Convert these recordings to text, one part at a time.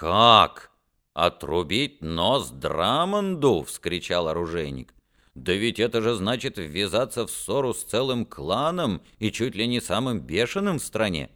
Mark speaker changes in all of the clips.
Speaker 1: «Как? Отрубить нос Драмонду?» — вскричал оружейник. «Да ведь это же значит ввязаться в ссору с целым кланом и чуть ли не самым бешеным в стране».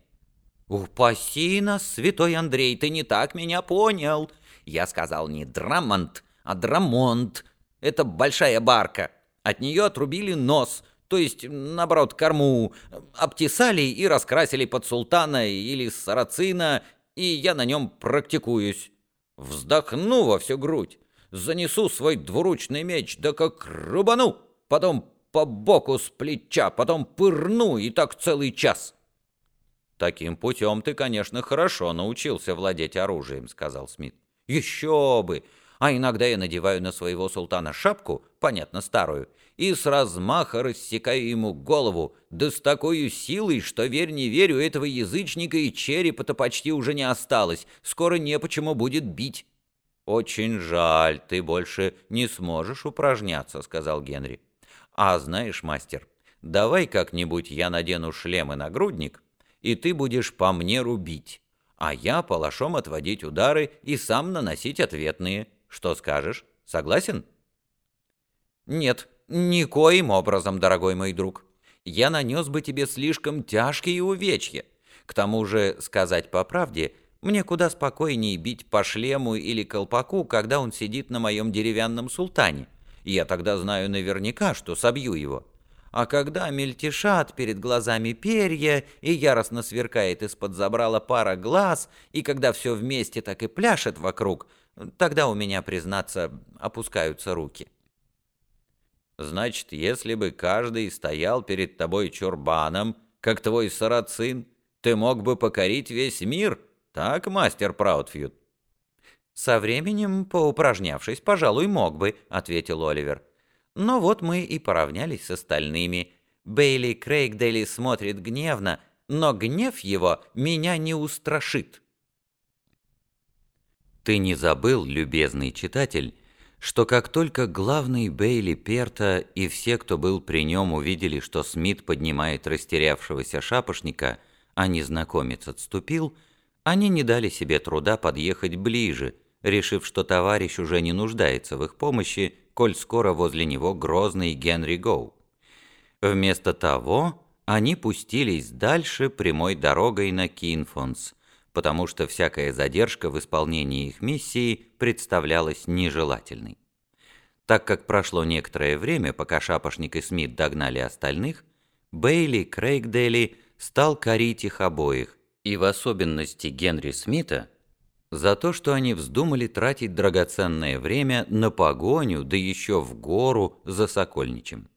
Speaker 2: «Упаси нас, святой Андрей, ты не так меня понял. Я сказал не Драмонт, а Драмонт. Это большая барка. От нее отрубили нос, то есть, наоборот, корму, обтесали и раскрасили под султана или сарацина, и я на нем практикуюсь. Вздохну во всю грудь, занесу свой двуручный меч, да как рубану, потом по боку с плеча, потом пырну, и так целый час».
Speaker 1: «Таким путем ты, конечно, хорошо научился владеть оружием», — сказал Смит.
Speaker 2: «Еще бы! А иногда я надеваю на своего султана шапку, понятно, старую, и с размаха рассекаю ему голову, да с такой силой, что, верь не верю, этого язычника и черепа-то почти уже не осталось, скоро не почему будет бить».
Speaker 1: «Очень жаль, ты больше не сможешь упражняться», — сказал Генри. «А знаешь, мастер, давай как-нибудь я надену шлем и нагрудник, и ты будешь по мне рубить, а я палашом отводить удары и сам наносить ответные. Что скажешь? Согласен?»
Speaker 2: «Нет, никоим образом, дорогой мой друг. Я нанес бы тебе слишком тяжкие увечья. К тому же, сказать по правде, мне куда спокойнее бить по шлему или колпаку, когда он сидит на моем деревянном султане. Я тогда знаю наверняка, что собью его. А когда мельтешат перед глазами перья, и яростно сверкает из-под забрала пара глаз, и когда все вместе так и пляшет вокруг, тогда у меня, признаться, опускаются руки.
Speaker 1: Значит, если бы каждый стоял перед тобой чурбаном, как твой сарацин, ты мог бы покорить весь мир, так, мастер Праудфьюд?
Speaker 2: «Со временем, поупражнявшись, пожалуй, мог бы», — ответил Оливер. Но вот мы и поравнялись с остальными. Бейли Крейгдейли смотрит гневно, но гнев его меня не устрашит.
Speaker 3: Ты не забыл, любезный читатель, что как только главный Бейли Перта и все, кто был при нем, увидели, что Смит поднимает растерявшегося шапошника, а незнакомец отступил, они не дали себе труда подъехать ближе, решив, что товарищ уже не нуждается в их помощи, коль скоро возле него грозный Генри Гоу. Вместо того они пустились дальше прямой дорогой на Кинфонс, потому что всякая задержка в исполнении их миссии представлялась нежелательной. Так как прошло некоторое время, пока Шапошник и Смит догнали остальных, Бейли Крейгдели стал корить их обоих, и в особенности Генри Смита, за то, что они вздумали тратить драгоценное время на погоню, да еще в гору за Сокольничем.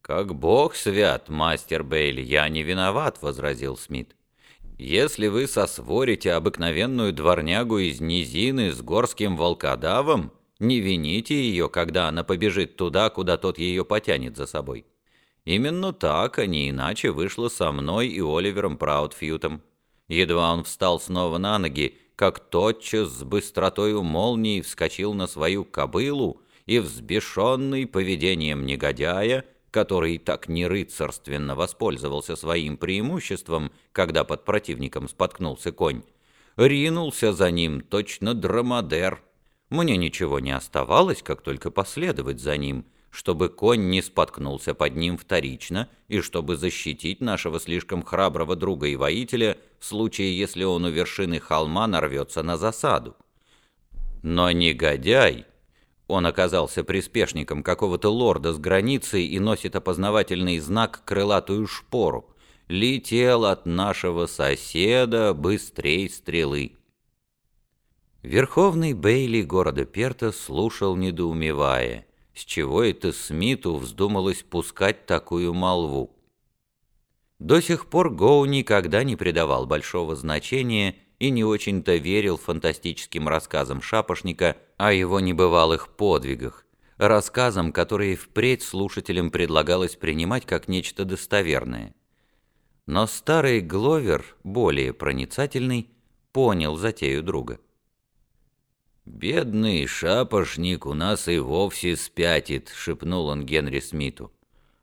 Speaker 1: «Как бог свят, мастер Бейли, я не виноват», — возразил Смит. «Если вы сосворите обыкновенную дворнягу из низины с горским волкодавом, не вините ее, когда она побежит туда, куда тот ее потянет за собой. Именно так, а не иначе, вышло со мной и Оливером Праудфьютом. Едва он встал снова на ноги, как тотчас с быстротою молнии вскочил на свою кобылу и, взбешенный поведением негодяя, который так нерыцарственно воспользовался своим преимуществом, когда под противником споткнулся конь, ринулся за ним точно драмадер. Мне ничего не оставалось, как только последовать за ним — чтобы конь не споткнулся под ним вторично и чтобы защитить нашего слишком храброго друга и воителя в случае, если он у вершины холма нарвется на засаду. Но негодяй, он оказался приспешником какого-то лорда с границы и носит опознавательный знак крылатую шпору, летел от нашего соседа быстрей стрелы. Верховный Бейли города Перта слушал, недоумевая — с чего это Смиту вздумалось пускать такую молву? До сих пор Гоу никогда не придавал большого значения и не очень-то верил фантастическим рассказам Шапошника о его небывалых подвигах, рассказам, которые впредь слушателям предлагалось принимать как нечто достоверное. Но старый Гловер, более проницательный, понял затею друга. «Бедный шапошник у нас и вовсе спятит», — шепнул он Генри Смиту.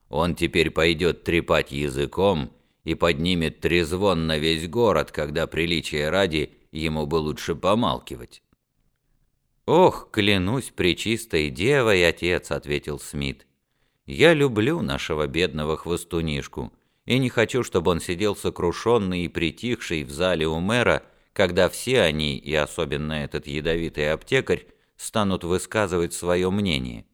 Speaker 1: «Он теперь пойдет трепать языком и поднимет трезвон на весь город, когда приличие ради ему бы лучше помалкивать».
Speaker 3: «Ох, клянусь пречистой девой, отец», — ответил Смит. «Я люблю нашего бедного хвостунишку и не хочу, чтобы он сидел сокрушенный и притихший в зале у мэра, когда все они, и особенно этот ядовитый аптекарь, станут высказывать свое мнение.